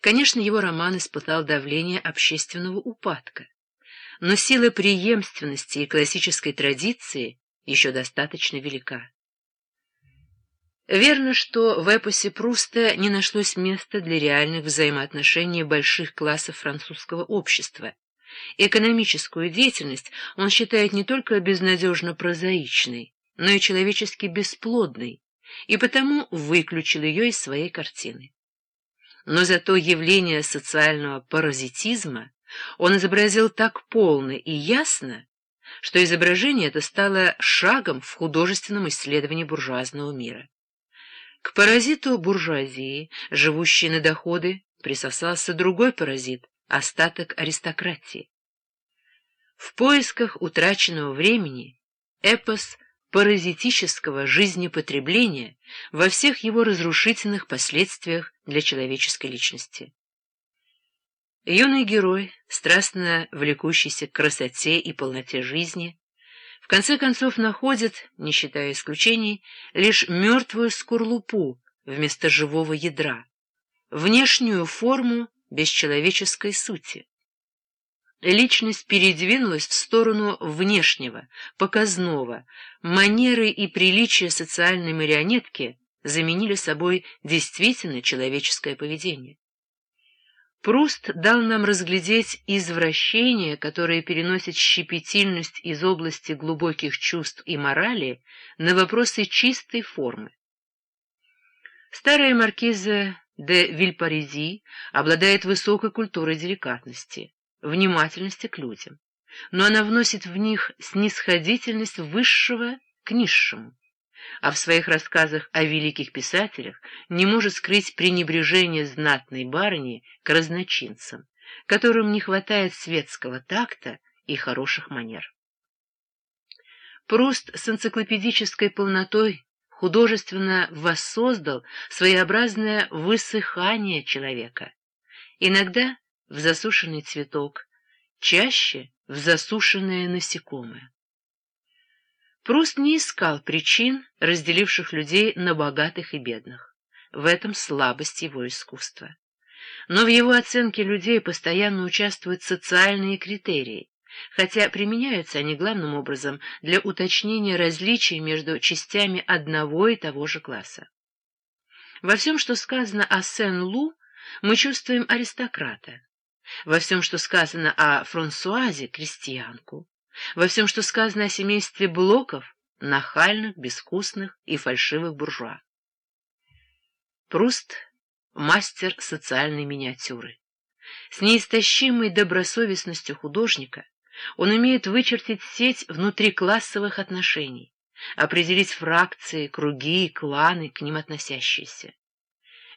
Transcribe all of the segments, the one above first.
Конечно, его роман испытал давление общественного упадка, но сила преемственности и классической традиции еще достаточно велика. Верно, что в эпосе Пруста не нашлось места для реальных взаимоотношений больших классов французского общества. Экономическую деятельность он считает не только безнадежно прозаичной, но и человечески бесплодной, и потому выключил ее из своей картины. Но зато явление социального паразитизма он изобразил так полно и ясно, что изображение это стало шагом в художественном исследовании буржуазного мира. К паразиту буржуазии, живущей на доходы, присосался другой паразит — остаток аристократии. В поисках утраченного времени эпос паразитического жизнепотребления во всех его разрушительных последствиях для человеческой личности. Юный герой, страстно влекущийся к красоте и полноте жизни, в конце концов находит, не считая исключений, лишь мертвую скорлупу вместо живого ядра, внешнюю форму бесчеловеческой сути. Личность передвинулась в сторону внешнего, показного, манеры и приличия социальной марионетки заменили собой действительно человеческое поведение. Пруст дал нам разглядеть извращение, которое переносит щепетильность из области глубоких чувств и морали на вопросы чистой формы. Старая маркиза де Вильпаризи обладает высокой культурой деликатности, внимательности к людям, но она вносит в них снисходительность высшего к низшему а в своих рассказах о великих писателях не может скрыть пренебрежение знатной барыни к разночинцам, которым не хватает светского такта и хороших манер. Пруст с энциклопедической полнотой художественно воссоздал своеобразное высыхание человека, иногда в засушенный цветок, чаще в засушенное насекомое. Пруст не искал причин, разделивших людей на богатых и бедных. В этом слабость его искусства. Но в его оценке людей постоянно участвуют социальные критерии, хотя применяются они главным образом для уточнения различий между частями одного и того же класса. Во всем, что сказано о Сен-Лу, мы чувствуем аристократа. Во всем, что сказано о Франсуазе, крестьянку. Во всем, что сказано о семействе Блоков, нахальных, безвкусных и фальшивых буржуа. Пруст — мастер социальной миниатюры. С неистощимой добросовестностью художника он умеет вычертить сеть внутриклассовых отношений, определить фракции, круги, кланы, к ним относящиеся.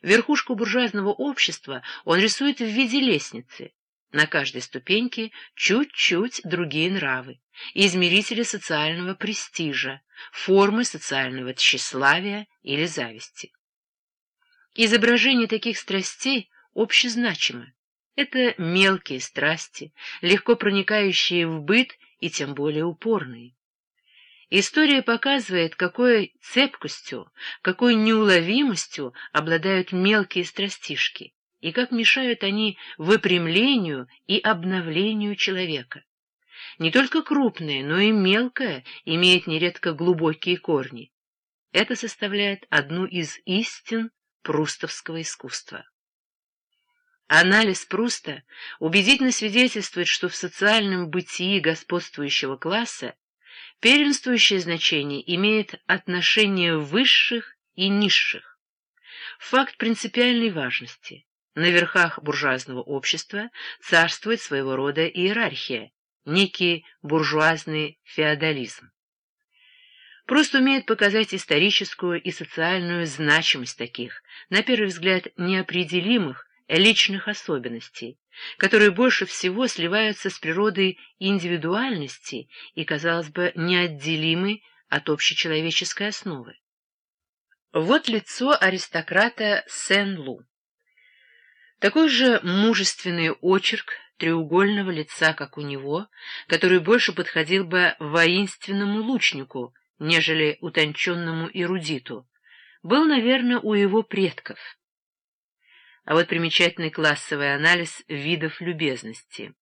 Верхушку буржуазного общества он рисует в виде лестницы, на каждой ступеньке чуть-чуть другие нравы, измерители социального престижа, формы социального тщеславия или зависти. Изображение таких страстей общезначимо. Это мелкие страсти, легко проникающие в быт и тем более упорные. История показывает, какой цепкостью, какой неуловимостью обладают мелкие страстишки, и как мешают они выпрямлению и обновлению человека. Не только крупное, но и мелкое имеет нередко глубокие корни. Это составляет одну из истин прустовского искусства. Анализ Пруста убедительно свидетельствует, что в социальном бытии господствующего класса первенствующее значение имеет отношение высших и низших. Факт принципиальной важности. На верхах буржуазного общества царствует своего рода иерархия, некий буржуазный феодализм. Просто умеет показать историческую и социальную значимость таких, на первый взгляд, неопределимых личных особенностей, которые больше всего сливаются с природой индивидуальности и, казалось бы, неотделимы от общечеловеческой основы. Вот лицо аристократа Сен-Лу. Такой же мужественный очерк треугольного лица, как у него, который больше подходил бы воинственному лучнику, нежели утонченному эрудиту, был, наверное, у его предков. А вот примечательный классовый анализ видов любезности.